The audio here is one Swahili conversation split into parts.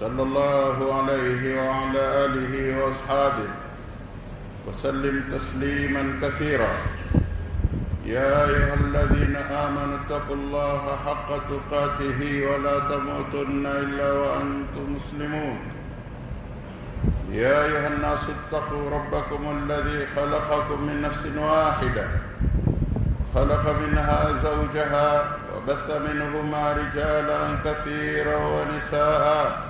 صلى الله عليه وعلى آله وأصحابه وسلم تسليما كثيرا. يا أيها الذين آمنوا اتقوا الله حق تقاته ولا تموتن إلا وأنتم مسلمون. يا أيها الناس اتقوا ربكم الذي خلقكم من نفس واحدة. خلق منها زوجها وبث منهما رجالا كثيرا ونساء.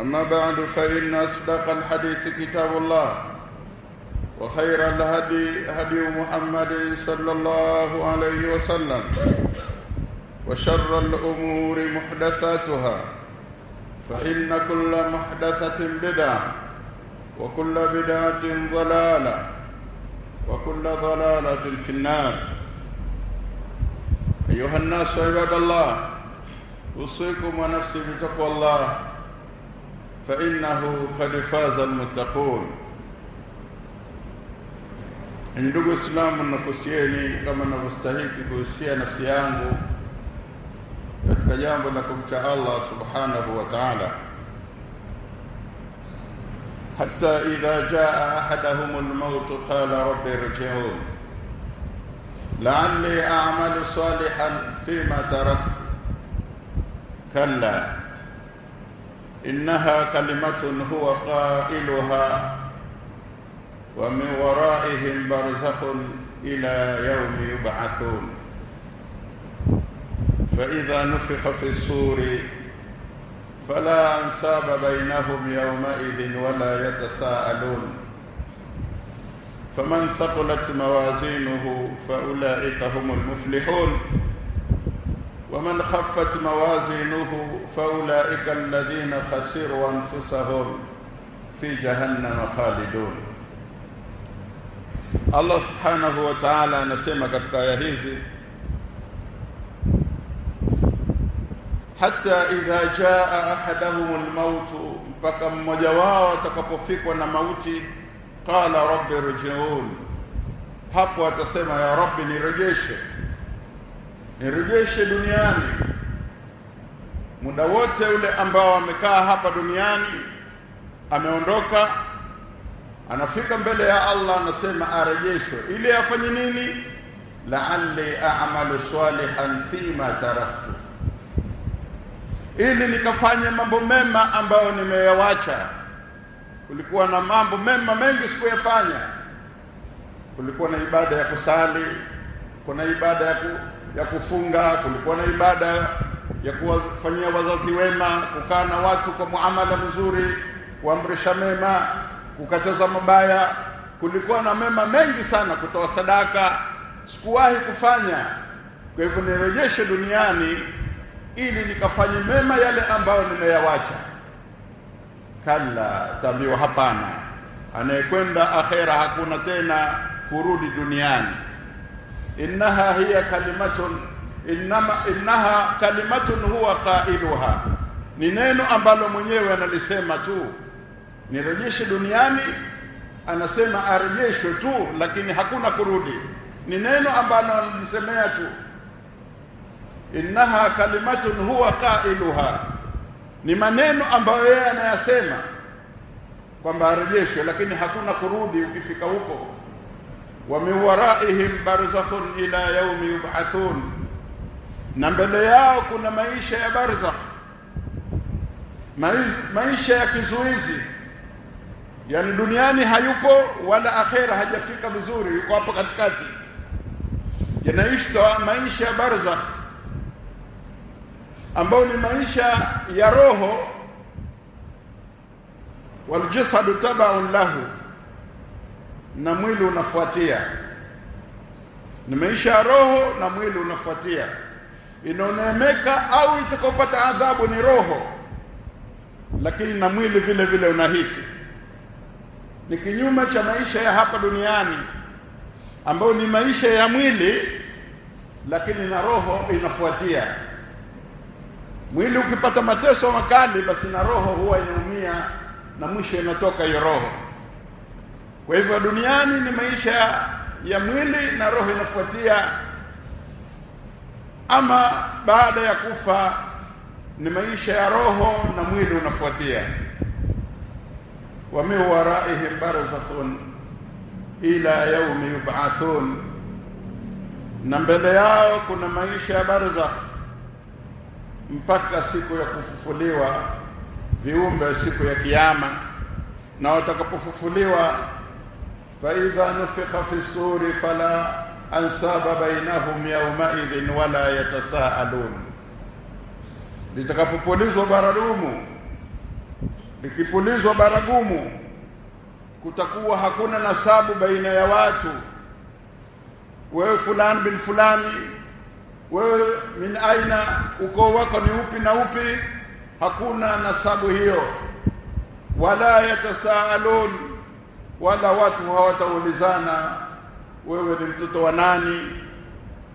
أما بعد فإن أصدق الحديث كتاب الله وخير الهدي هدي محمد صلى الله عليه وسلم وشر الأمور محدثاتها فإن كل محدثة بدعة وكل بدعة ضلالة وكل ضلالة في النار. أيها الناس عباد الله أوصيكم ونفسي بتقوى الله. فانه قد فاز المتقون ndugu Waislamu, nakusieni kama navyostahiki kuhusia nafsi yangu katika jambo la kumcha Allah subhanahu wa ta'ala. Hatta idha jaa ahadahum al-maut qala rabbi irji'un la'alli a'malu salihan fima taraktu kalla innaha kalimatun huwa qailuha ومن ورائهم برزخ إلى يوم يبعثون. فإذا نفخ في الصور فلا أنساب بينهم يومئذ ولا يتساءلون. فمن ثقلت موازينه فأولئك هم المفلحون. ومن خفت موازينه فأولئك الذين خسروا أنفسهم في جهنم خالدون. الله سبحانه وتعالى نسمى كتابه هذه. حتى إذا جاء أحدهم الموت فكم مجاواه تكفيكوا الموت قال رب رجعون حق وتسمى يا ربي نرجشه nirejeshe duniani. Muda wote ule ambao amekaa hapa duniani ameondoka anafika mbele ya Allah anasema arejeshwe. Ili afanye nini? La'alli a'malu salihan fima taraktu. Ili nikafanye mambo mema ambayo nimeyawacha. Kulikuwa na mambo mema mengi sikuyafanya. Kulikuwa na ibada ya kusali kuna ibada ya, ya kufunga kulikuwa na ibada ya kuwafanyia wazazi wema kukaa na watu kwa muamala mzuri kuamrisha mema kukataza mabaya. Kulikuwa na mema mengi sana kutoa sadaka. Sikuwahi kufanya. Kwa hivyo nirejeshe duniani ili nikafanye mema yale ambayo nimeyawacha. Kala tambiwa hapana. Anayekwenda akhera hakuna tena kurudi duniani innaha hiya kalimatun innama innaha kalimatun huwa qailuha. Ni neno ambalo mwenyewe analisema tu. Nirejeshe duniani anasema arejeshwe tu lakini hakuna kurudi. Ni neno ambalo analisemea tu. Innaha kalimatun huwa qailuha. Ni maneno ambayo yeye anayasema kwamba arejeshwe lakini hakuna kurudi ukifika huko wa min waraihim barzakhun ila yaumi yub'athun. Na mbele yao kuna maisha ya barzakh. Maisha ya kizuizi. Yani duniani hayupo wala akhera hajafika vizuri yuko hapo katikati. Yanaishwa maisha ya barzakh ambao ni maisha ya roho. Waljasadu tabaun lahu na mwili unafuatia. Ni maisha ya roho na mwili unafuatia. Inaoneemeka au itakopata adhabu ni roho lakini na mwili vile vile unahisi. Ni kinyume cha maisha ya hapa duniani ambayo ni maisha ya mwili lakini na roho inafuatia. Mwili ukipata mateso makali basi na roho huwa inaumia na mwisho inatoka hiyo roho kwa hivyo duniani ni maisha ya mwili na roho inafuatia. Ama baada ya kufa ni maisha ya roho na mwili unafuatia. Wa min waraihim barzakhun ila yaumi yub'athun. Na mbele yao kuna maisha ya barzakh. Mpaka siku ya kufufuliwa viumbe siku ya kiyama. Na watakapofufuliwa fa نفخ في fi suri fala ansaba bainahum ولا wala yatasaalun litakapopulizwa baragumu likipulizwa baragumu kutakuwa hakuna nasabu baina ya watu. Wewe fulani bin fulani wewe min aina ukoo wako ni upi na upi hakuna nasabu hiyo. Wala yatasaalun wala watu hawataulizana wewe ni mtoto wa nani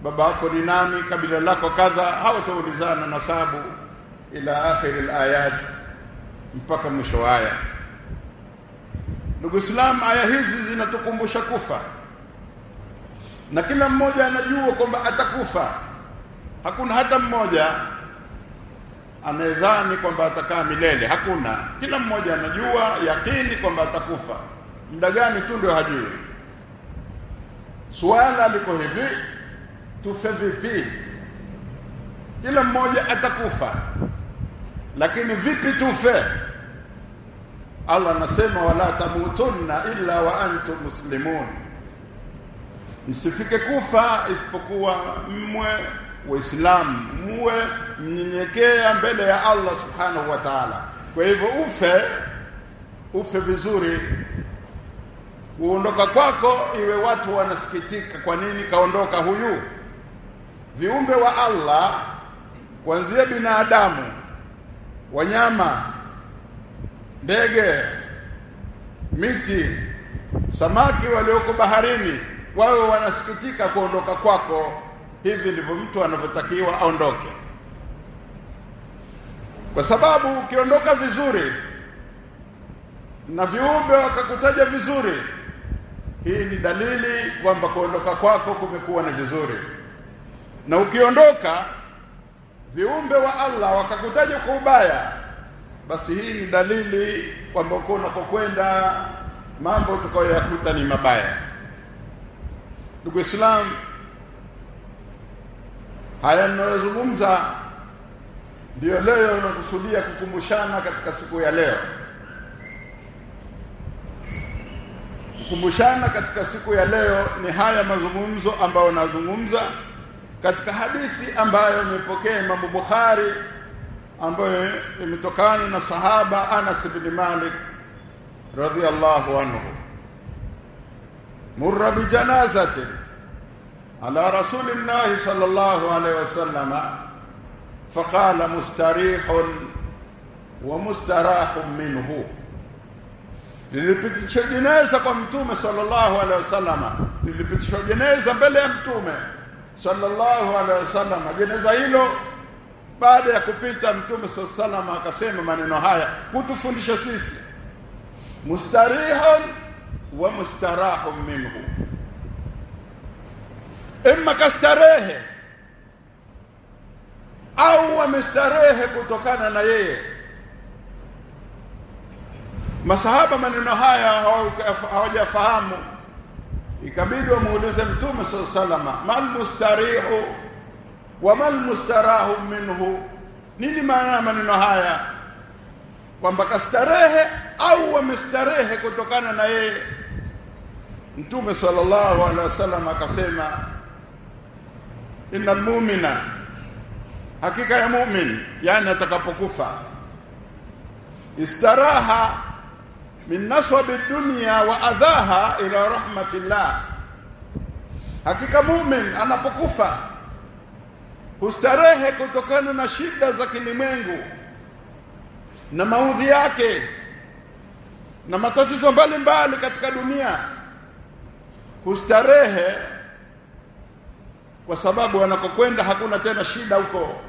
baba yako ni nani kabila lako kadha hawataulizana nasabu. Ila akhir alayat mpaka mwisho aya. Ndugu islam aya hizi zinatukumbusha kufa. Na kila mmoja anajua kwamba atakufa. Hakuna hata mmoja anayedhani kwamba atakaa milele. Hakuna. Kila mmoja anajua yakini kwamba atakufa muda gani tu ndio hajui? Swala liko hivi tufe vipi? Kila mmoja atakufa lakini vipi tufe? Allah anasema wala tamutunna illa wa antum muslimun. Msifike kufa isipokuwa mwe waislamu muwe mnyenyekea mbele ya Allah subhanahu wa ta'ala. Kwa hivyo ufe ufe vizuri kuondoka kwako iwe watu wanasikitika. Kwa nini kaondoka huyu? Viumbe wa Allah kuanzia binadamu wanyama ndege miti samaki walioko baharini wawe wanasikitika kuondoka kwako. Hivi ndivyo mtu anavyotakiwa aondoke. Kwa sababu ukiondoka vizuri na viumbe wakakutaja vizuri hii ni dalili kwamba kuondoka kwako kumekuwa ni vizuri. Na ukiondoka viumbe wa Allah wakakutaja kwa ubaya. Basi hii ni dalili kwamba uko unakokwenda mambo utakayoyakuta ni mabaya. Ndugu Islam haya ninayozungumza ndiyo leo nakusudia kukumbushana katika siku ya leo kukumbushana katika siku ya leo ni haya mazungumzo ambayo nazungumza katika hadithi ambayo imepokea Imam Bukhari ambayo imetokana na sahaba Anas bin Malik radhiyallahu anhu. Murra bi janazatin ala rasulillahi sallallahu alayhi wasallam faqala mustarihun wa mustarahun minhu lilipitishwa jeneza kwa mtume sallallahu alaihi wasallam. Lilipitishwa jeneza mbele ya mtume sallallahu alaihi wasallam. Jeneza hilo baada ya kupita mtume sallallahu alaihi wasallam akasema maneno haya kutufundisha sisi. Mustarihun wa mustarahun minhu. Imma kastarehe au wamestarehe kutokana na yeye masahaba maneno haya hawajafahamu. Ikabidi wamuulize mtume saa salama mal mustarihu wa mal mustarahu minhu? Nini maana ya maneno haya? Kwamba kastarehe au wamestarehe kutokana na yeye. Mtume sallallahu alaihi wasallam akasema innal mu'mina hakika ya mu'min yani atakapokufa istaraha min naswabi dunya wa adhaha ila rahmatillah. Hakika mu'min anapokufa hustarehe kutokana na shida za kilimwengu na maudhi yake na matatizo mbalimbali katika dunia. Hustarehe kwa sababu anakokwenda hakuna tena shida huko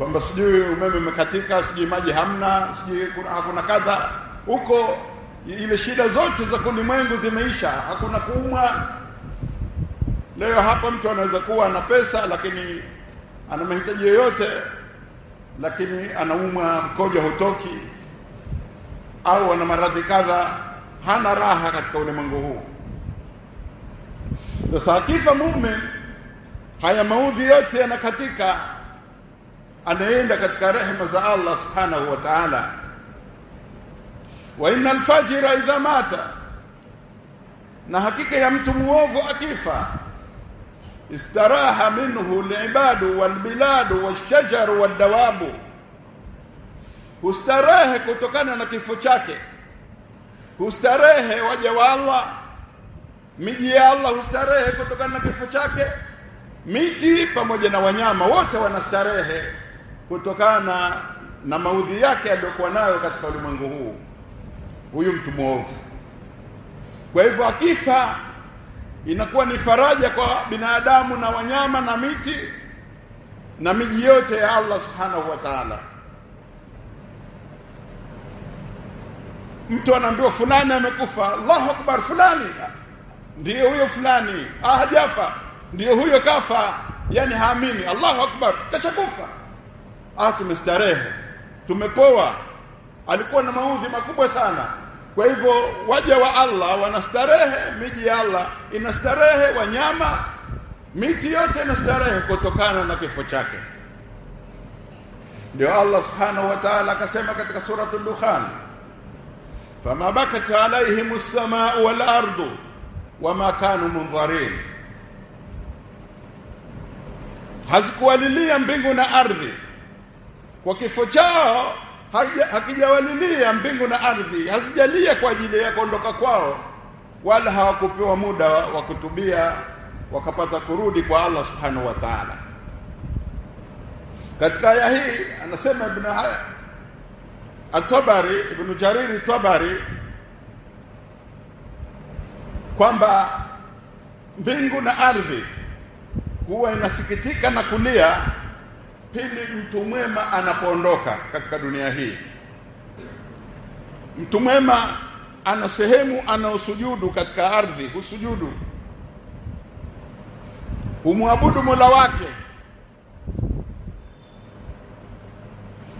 kwamba sijui umeme umekatika sijui maji hamna sijui kuna, hakuna kadha. Huko ile shida zote za kulimwengu zimeisha hakuna kuumwa. Leo hapa mtu anaweza kuwa ana pesa lakini ana mahitaji yoyote lakini anaumwa mkojo hutoki au ana maradhi kadha hana raha katika ulimwengu huu. Sasa akifa mume haya maudhi yote yanakatika anaenda katika rehema za Allah subhanahu wa ta'ala. Wa inna alfajira idha mata. Na hakika ya mtu muovu akifa istaraha minhu alibadu walbiladu washajaru wadawabu hustarehe kutokana na kifo chake. Hustarehe waja wa Allah. Miji ya Allah hustarehe kutokana na kifo chake. Miti pamoja na wanyama wote wanastarehe kutokana na maudhi yake aliyokuwa nayo katika ulimwengu huu. Huyu mtu mwovu. Kwa hivyo akifa inakuwa ni faraja kwa binadamu na wanyama na miti na miji yote ya Allah subhanahu wa ta'ala. Mtu anaambiwa fulani amekufa Allahu akbar fulani. Ndiyo huyo fulani. Ah hajafa. Ndiyo huyo kafa. Yani haamini. Allahu akbar kashakufa ah tumestarehe tumepoa. Alikuwa na maudhi makubwa sana. Kwa hivyo waja wa Allah wanastarehe miji ya Allah inastarehe wanyama miti yote inastarehe kutokana na kifo chake. Ndio Allah subhanahu wa ta'ala akasema katika surat dukhan fama bakat alaihim as-samaa'u wal ardu wama kanu mundharin hazikuwalilia mbingu na ardhi kwa kifo chao hakijawalilia mbingu na ardhi hazijalia kwa ajili ya kuondoka kwao wala hawakupewa muda wa kutubia wakapata kurudi kwa Allah subhanahu wa ta'ala. Katika aya hii anasema ibn At-Tabari ibn Jariri Tabari kwamba mbingu na ardhi huwa inasikitika na kulia pindi mtu mwema anapoondoka katika dunia hii. Mtu mwema ana sehemu anaosujudu katika ardhi husujudu. Humwabudu Mola wake.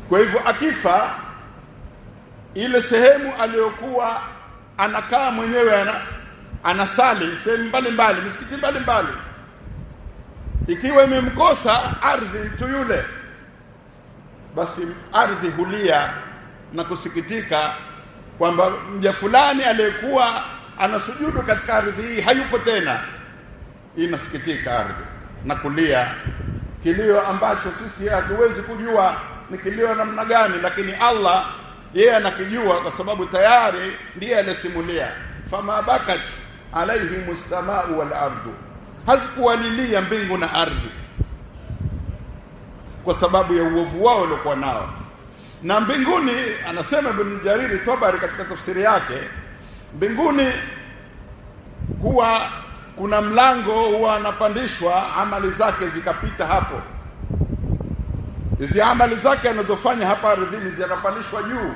Kwa hivyo akifa ile sehemu aliyokuwa anakaa mwenyewe ana, anasali sehemu mbalimbali misikiti mbalimbali ikiwa imemkosa ardhi mtu yule basi ardhi hulia na kusikitika kwamba mja fulani aliyekuwa anasujudu katika ardhi hii hayupo tena. Inasikitika ardhi na kulia. Kilio ambacho sisi hatuwezi kujua ni kilio namna gani lakini Allah yeye anakijua kwa sababu tayari ndiye aliyesimulia famabakat bakat alaihimus samaa'u wal ardu hazikuwalilia mbingu na ardhi kwa sababu ya uovu wao waliokuwa nao. Na mbinguni anasema ibn Jariri Tabari katika tafsiri yake mbinguni huwa kuna mlango huwa anapandishwa amali zake zikapita hapo. Hizi amali zake anazofanya hapa ardhini zinapandishwa juu.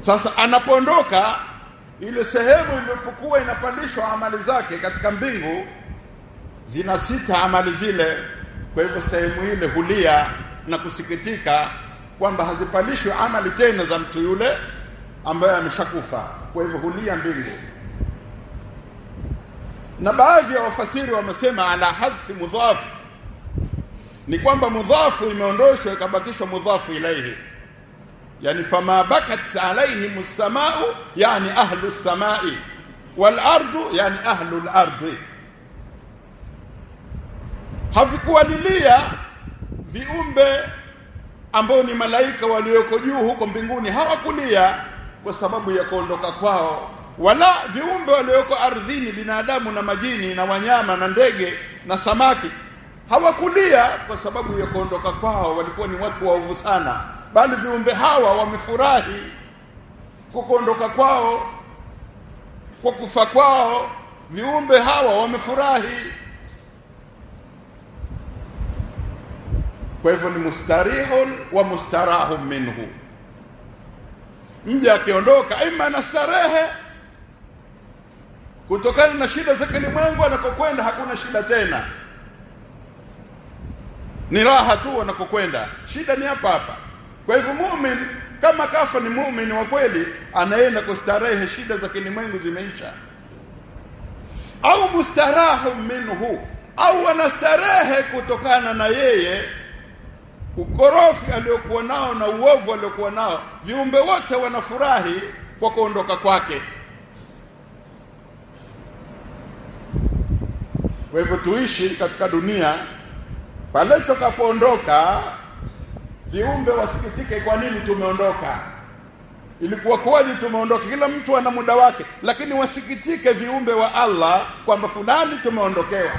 Sasa anapoondoka ile sehemu iliyopokuwa inapandishwa amali zake katika mbingu zina sita amali zile. Kwa hivyo sehemu ile hulia na kusikitika kwamba hazipandishwi amali tena za mtu yule ambaye ameshakufa. Kwa hivyo hulia mbingu. Na baadhi ya wafasiri wamesema ala hadfi mudhafu. Ni kwamba mudhafu imeondoshwa ikabakishwa mudhafu ilaihi yani fama bakat alaihim samau yani ahlu samai wal ardu yani ahlu lardi havikuwalilia viumbe ambao ni malaika walioko juu huko mbinguni hawakulia kwa sababu ya kuondoka kwao. Wala viumbe walioko ardhini binadamu na majini na wanyama na ndege na samaki hawakulia kwa sababu ya kuondoka kwao. Walikuwa ni watu waovu sana bali viumbe hawa wamefurahi kwa kuondoka kwao kwa kufa kwao viumbe hawa wamefurahi. Kwa hivyo ni mustarihun wa mustarahun minhu. Mja akiondoka ima na starehe kutokana na shida za kilimwengu anakokwenda hakuna shida tena. Ni raha tu anakokwenda. Shida ni hapa hapa kwa hivyo mumin kama kafa ni mumin wa kweli anaenda kustarehe shida za kilimwengu zimeisha. Au mustarahu minhu au anastarehe kutokana na yeye ukorofi aliokuwa nao na uovu aliokuwa nao viumbe wote wanafurahi kwa kuondoka kwake. Kwa hivyo tuishi katika dunia pale tukapoondoka viumbe wasikitike kwa nini tumeondoka? Ilikuwa kweli tumeondoka. Kila mtu ana muda wake lakini wasikitike viumbe wa Allah kwamba fulani tumeondokewa.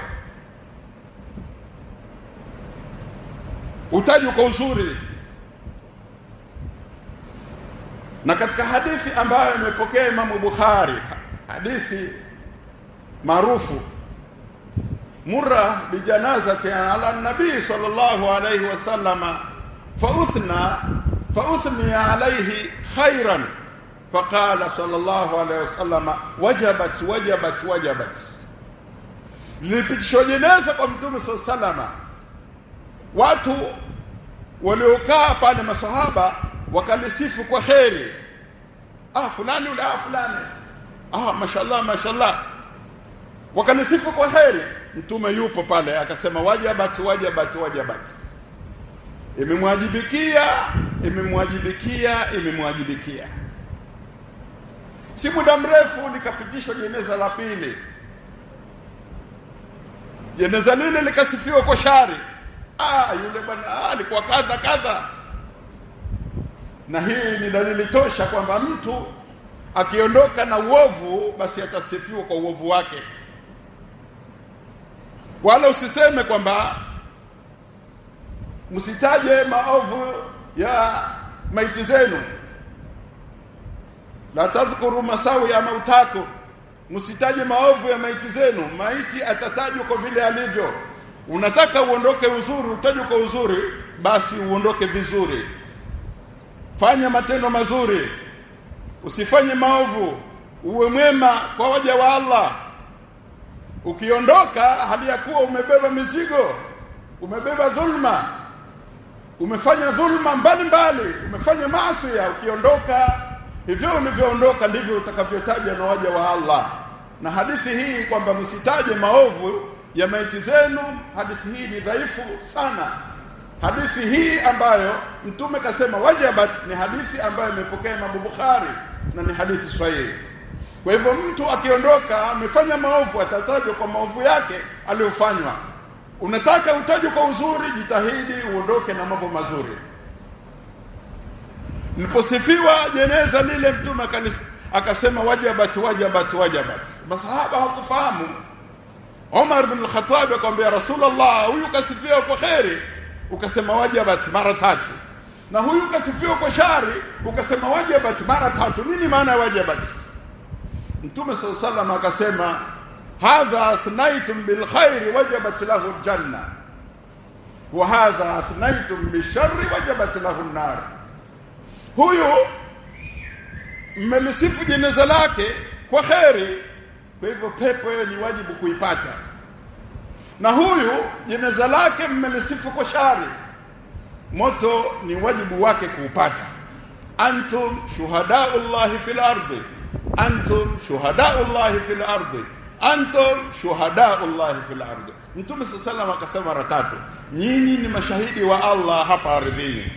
Utaji kwa uzuri. Na katika hadithi ambayo imepokea Imamu Bukhari hadithi maarufu murra bijanazati ala nabii sallallahu alayhi wasallama فأثنى فأثني عليه خيرا فقال صلى الله عليه وسلم وجبت وجبت وجبت lilipitishwa jeneza kwa mtume saa salama watu waliokaa pale masahaba wakalisifu kwa kheri ah fulani ule ah fulani ah mashallah mashallah wakalisifu kwa kheri mtume yupo pale akasema wajabat wajabat wajabat imemwajibikia imemwajibikia imemwajibikia. Si muda mrefu likapitishwa jeneza la pili. Jeneza lile likasifiwa kwa shari. Ah yule bwana alikuwa kadha kadha. Na hii ni dalili tosha kwamba mtu akiondoka na uovu basi atasifiwa kwa uovu wake. Wala usiseme kwamba msitaje maovu ya maiti zenu. La tadhkuru masawi ya mautako. Msitaje maovu ya maiti zenu. Maiti atatajwa kwa vile alivyo. Unataka uondoke uzuri utajwe kwa uzuri basi uondoke vizuri. Fanya matendo mazuri. Usifanye maovu. Uwe mwema kwa waja wa Allah. Ukiondoka hali ya kuwa umebeba mizigo umebeba dhulma umefanya dhulma mbalimbali umefanya maasi ukiondoka. Hivyo ulivyoondoka ndivyo utakavyotajwa na waja wa Allah. Na hadithi hii kwamba msitaje maovu ya maiti zenu hadithi hii ni dhaifu sana. Hadithi hii ambayo mtume kasema wajabat ni hadithi ambayo imepokea Imam Bukhari na ni hadithi sahihi. Kwa hivyo mtu akiondoka amefanya maovu atatajwa kwa maovu yake aliyofanywa unataka utajwe kwa uzuri jitahidi uondoke na mambo mazuri. Niliposifiwa jeneza lile mtume akasema wajabat wajabat wajabat. Masahaba hawakufahamu. Omar bin al-Khattab akamwambia Rasulullah huyu kasifiwa kwa kheri. Ukasema wajabat mara tatu. Na huyu kasifiwa kwa shari ukasema wajabat mara tatu. Nini maana ya wajabat? Mtume sallallahu alaihi wasallam akasema hadha athnaytum bil khairi wajabat lahu janna wa hadha athnaytum bisharri wajabat lahu an-nar. Huyu mmelisifu jeneza lake kwa kheri kwa hivyo pepo ni wajibu kuipata. Na huyu jeneza lake mmelisifu kwa shari moto ni wajibu wake kuupata. Antum shuhadaullahi fil ardi antum shuhadaullahi fil ardi antum shuhadaullahi fil ardi. Mtume sallallahu akasema mara tatu nyinyi ni mashahidi wa Allah hapa ardhini.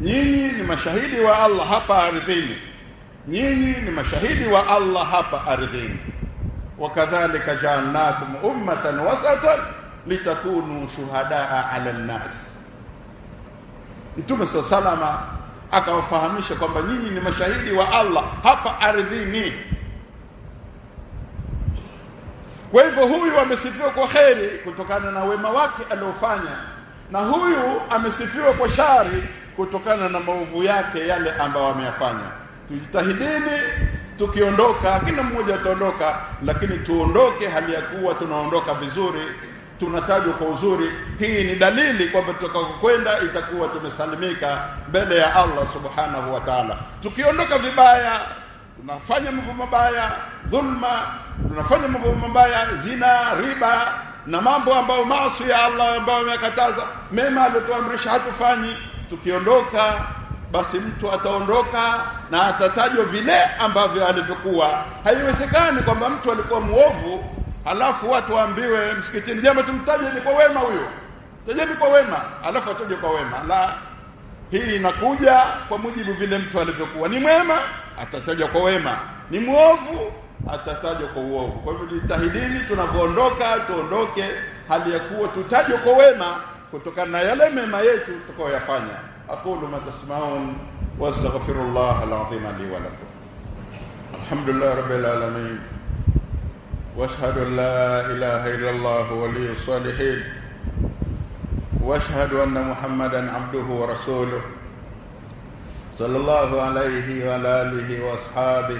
Nyinyi ni mashahidi wa Allah hapa ardhini. Nyinyi ni mashahidi wa Allah hapa ardhini. Wakadhalika ja'alnakum ummatan wasatan litakunu shuhadaa 'ala an-nas. Mtume salama akawafahamisha kwamba nyinyi ni mashahidi wa Allah hapa ardhini kwa hivyo huyu amesifiwa kwa kheri kutokana na wema wake aliofanya na huyu amesifiwa kwa shari kutokana na maovu yake yale ambayo ameyafanya. Tujitahidini tukiondoka kila mmoja ataondoka lakini tuondoke hali ya kuwa tunaondoka vizuri tunatajwa kwa uzuri. Hii ni dalili kwamba tutakokwenda itakuwa tumesalimika mbele ya Allah subhanahu wa ta'ala. Tukiondoka vibaya tunafanya mambo mabaya dhulma tunafanya mambo mabaya zina riba na mambo ambayo maasi ya Allah ambayo amekataza mema aliyotuamrisha hatufanyi. Tukiondoka basi mtu ataondoka na atatajwa vile ambavyo alivyokuwa. Haiwezekani kwamba mtu alikuwa mwovu halafu watu waambiwe msikitini jambo tumtaje ni kwa wema huyo. Tajeni kwa wema halafu atoje kwa wema. La hii inakuja kwa mujibu vile mtu alivyokuwa. Ni mwema atatajwa kwa wema ni mwovu atatajwa kwa uovu kwa hivyo jitahidini tunapoondoka tuondoke hali ya kuwa tutajwe kwa wema kutokana na yale mema yetu tutakayoyafanya aqulu ma tasmaun wastaghfirullah alazim li wa lakum alhamdulillah rabbil alamin واشهد ان لا اله الا الله ولي الصالحين واشهد ان محمدا عبده ورسوله صلى الله عليه وعلى اله واصحابه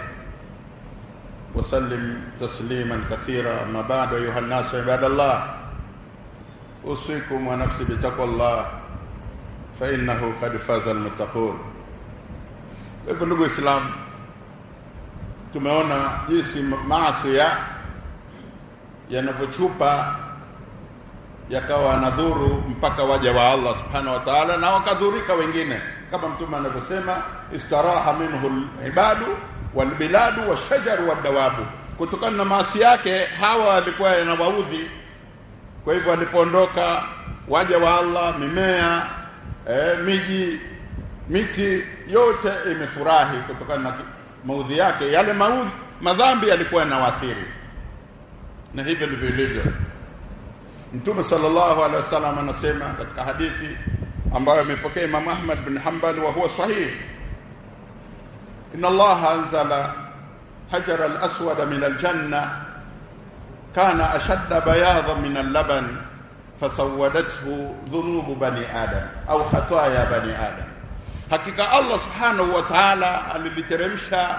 وسلم تسليما كثيرا اما بعد ايها الناس عباد الله اوصيكم ونفسي بتقوى الله فانه قد فاز المتقون hivyo ndugu islam tumeona jinsi maasi ya yanavyochupa yakawa nadhuru mpaka waja wa Allah subhanahu wa ta'ala na wakadhurika wengine kama mtume anavyosema istaraha minhu ibadu walbiladu washajaru wadawabu kutokana na maasi yake hawa walikuwa yanawaudhi kwa hivyo alipoondoka waja wa Allah mimea eh, miji miti yote imefurahi kutokana na maudhi yake. Yale maudhi madhambi yalikuwa yanawaathiri. Na hivyo ndivyo ilivyo. Mtume sallallahu alaihi wasallam anasema katika hadithi ambayo amepokea Imam Ahmad bin Hanbal wa huwa sahih. Inna Allah anzala hajar al-aswad min al-janna kana ashadda bayadhan min al-laban fasawadathu dhunubu bani adam au khataaya bani adam. Hakika Allah subhanahu wa ta'ala aliliteremsha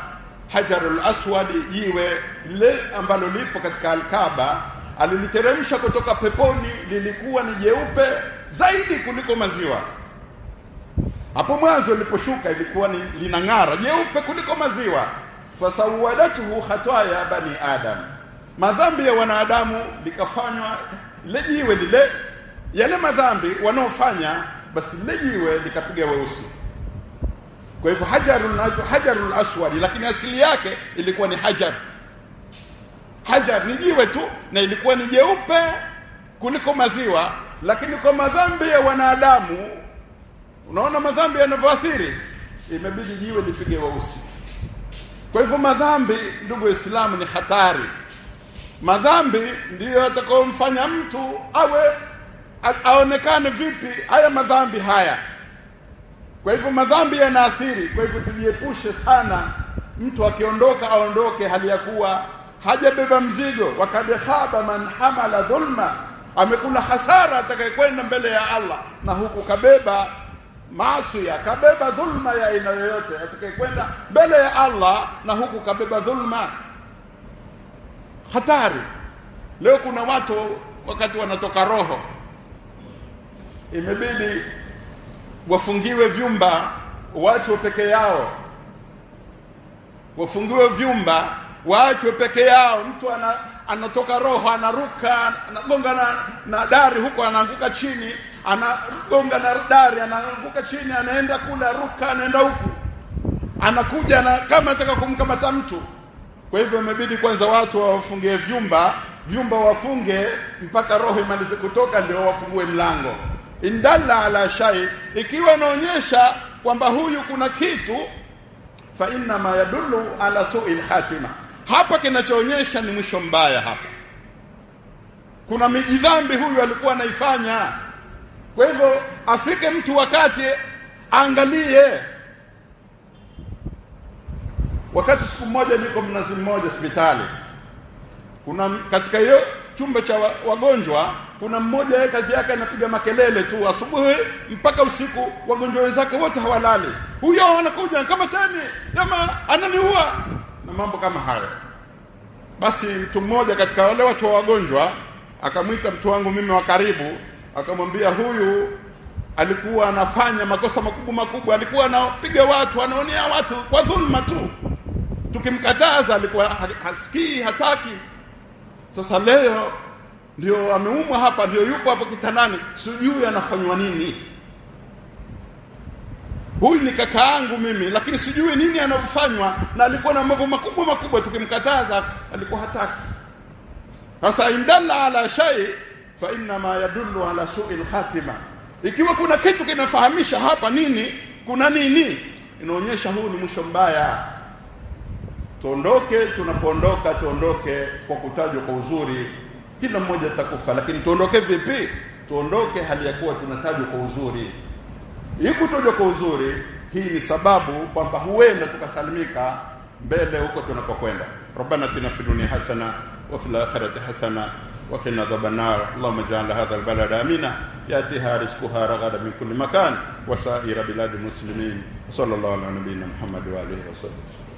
hajarul aswad jiwe lile ambalo lipo katika alkaba aliliteremsha kutoka peponi lilikuwa ni jeupe zaidi kuliko maziwa. Hapo mwanzo iliposhuka ilikuwa ni linang'ara jeupe kuliko maziwa. Fasawadatuhu khataya bani adam. Madhambi ya wanadamu likafanywa lejiwe lile. Yale madhambi wanaofanya basi lejiwe likapiga weusi. Kwa hivyo hajarul hajarul aswad lakini asili yake ilikuwa ni hajar. Hajar ni jiwe tu na ilikuwa ni jeupe kuliko maziwa lakini kwa madhambi ya wanadamu unaona madhambi yanavyoathiri imebidi jiwe lipige weusi kwa hivyo madhambi ndugu waislamu ni hatari. Madhambi ndiyo yatakayomfanya mtu awe aonekane vipi haya madhambi haya. Kwa hivyo madhambi yanaathiri kwa hivyo tujiepushe sana mtu akiondoka aondoke hali ya kuwa hajabeba mzigo. Wakad khaba man hamala dhulma amekula hasara atakayekwenda mbele ya Allah. Na huku kabeba maasi kabeba dhulma ya aina yoyote atakayekwenda mbele ya Allah na huku kabeba dhulma. Hatari. Leo kuna watu wakati wanatoka roho imebidi wafungiwe vyumba waachwe peke yao. Wafungiwe vyumba waachwe peke yao. Mtu ana, anatoka roho anaruka anagonga na, na dari huko anaanguka chini anagonga na dari anaanguka chini anaenda kule aruka anaenda huku. Anakuja na kama anataka kumkamata mtu. Kwa hivyo imebidi kwanza watu wafungie vyumba vyumba wafunge mpaka roho imalize kutoka ndio wafungue mlango. Indalla ala shay ikiwa inaonyesha kwamba huyu kuna kitu fa inna ala su'il khatima hapa kinachoonyesha ni mwisho mbaya hapa. Kuna miji dhambi huyu alikuwa anaifanya. Kwa hivyo afike mtu wakati aangalie. Wakati siku moja niko mnazi mmoja hospitali kuna katika hiyo chumba cha wagonjwa kuna mmoja yeye kazi yake anapiga makelele tu asubuhi mpaka usiku wagonjwa wenzake wote hawalali. Huyo anakuja kama tani jamaa ananiua na mambo kama hayo. Basi mtu mmoja katika wale watu wa wagonjwa akamwita mtu wangu mimi wa karibu akamwambia huyu alikuwa anafanya makosa makubwa makubwa alikuwa anapiga watu anaonea watu kwa dhulma tu. Tukimkataza alikuwa hasikii hataki. Sasa leo ndio ameumwa hapa ndio yupo hapo kitandani sijui anafanywa nini huyu ni kaka yangu mimi lakini sijui nini anavyofanywa na alikuwa na mambo makubwa makubwa tukimkataza alikuwa hataki. Sasa indalla ala shay fa inna ma yadullu ala su'il khatima. Ikiwa kuna kitu kinafahamisha hapa nini kuna nini? Inaonyesha huu ni mwisho mbaya. Tuondoke tunapoondoka tuondoke kwa kutajwa kwa uzuri. Kila mmoja atakufa lakini tuondoke vipi? Tuondoke hali ya kuwa tunatajwa kwa uzuri Ikutojwa kwa uzuri hii ni sababu kwamba huenda tukasalimika mbele huko tunapokwenda. Rabbana atina fi dunya hasana wa fil akhirati hasana wa qina adhaban nar. Allahumma ij'al hadha albalada amina yatiha rizquha raghada min kulli makan wa sa'ira biladi muslimin. Sallallahu ala nabiyyina Muhammad wa alihi wa sahbihi.